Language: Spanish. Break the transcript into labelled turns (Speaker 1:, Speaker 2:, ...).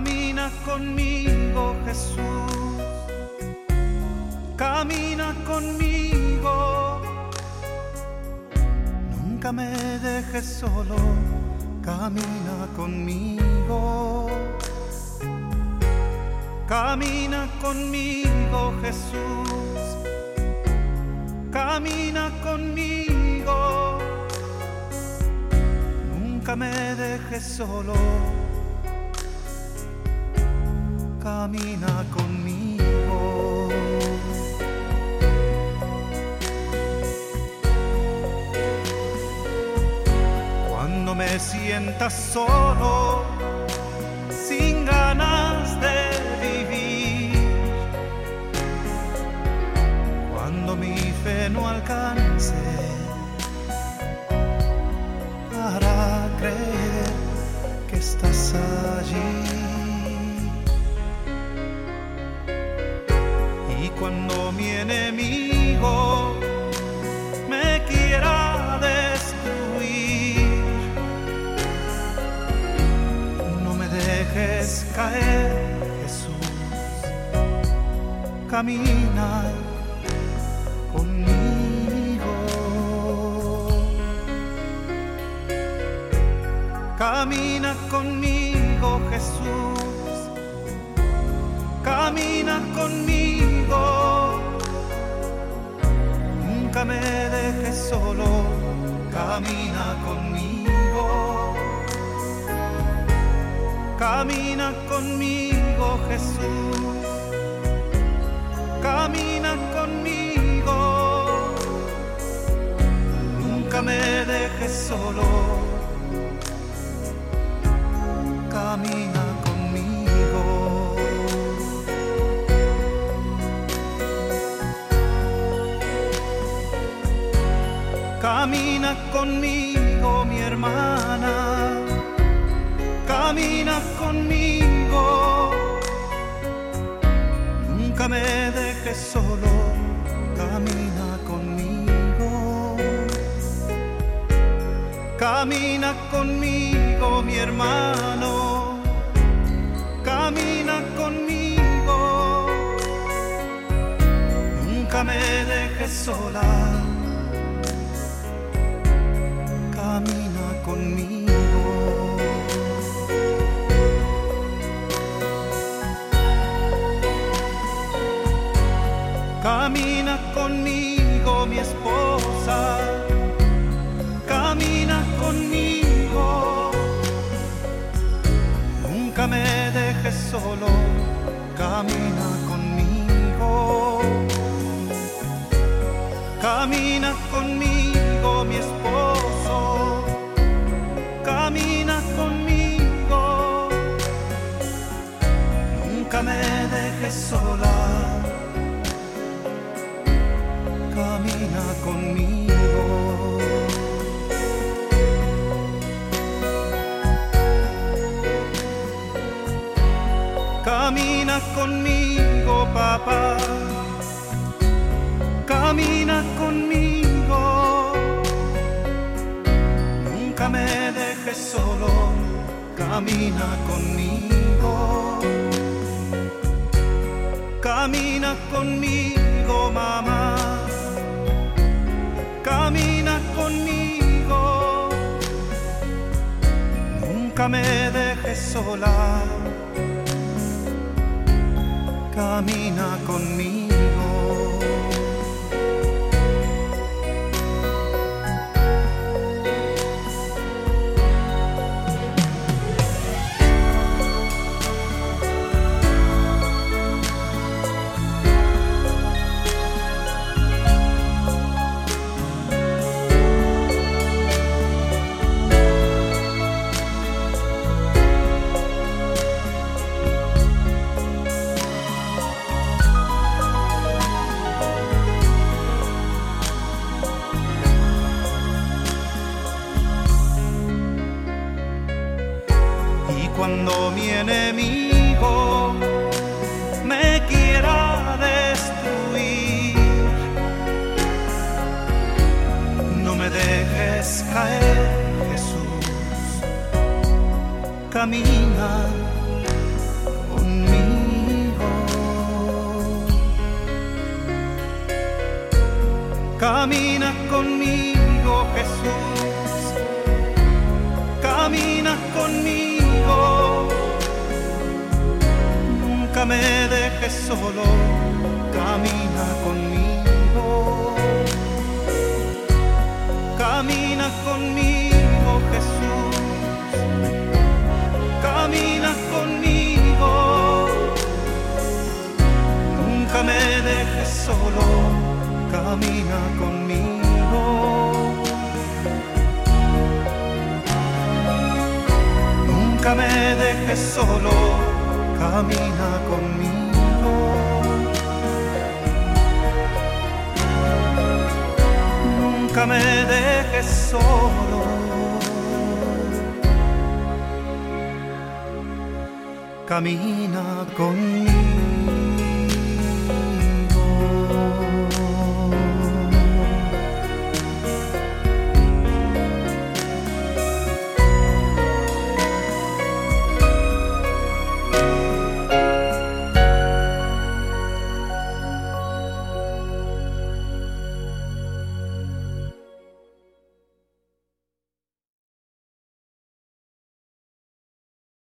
Speaker 1: Camina conmigo Jesús, camina conmigo, nunca me dejes solo, camina conmigo. Camina conmigo Jesús, camina conmigo, nunca me dejes solo camina conmigo. Cuando me sientas solo, mi enemigo me quiera destruir, no me dejes caer, Jesús. Camina conmigo. Camina conmigo, Jesús camina conmigo. Nunca me dejes solo, camina conmigo. Camina conmigo, Jesús. Camina conmigo. Nunca me dejes solo. Camina conmigo, mi hermana. Camina conmigo. Nunca me dejes solo. Camina conmigo. Camina conmigo, mi hermano. Camina conmigo. Nunca me dejes sola Camina conmigo, mi esposa. Camina conmigo. Nunca me dejes solo. Camina conmigo. Camina conmigo, Conmigo, papá camina conmigo. Nunca me dejes solo, camina conmigo. Camina conmigo, mamá. Camina conmigo. Nunca me dejes sola. Camina conmigo. mi enemigo me quiera destruir. No me dejes caer, Jesús. Camina. conmigo Camina conmigo, Jesús. Solo. Camina conmigo. Camina conmigo, Jesús. Camina conmigo. Nunca me dejes solo camina conmigo. Nunca me dejes solo, camina conmigo. Nunca me dejes solo. Camina conmigo.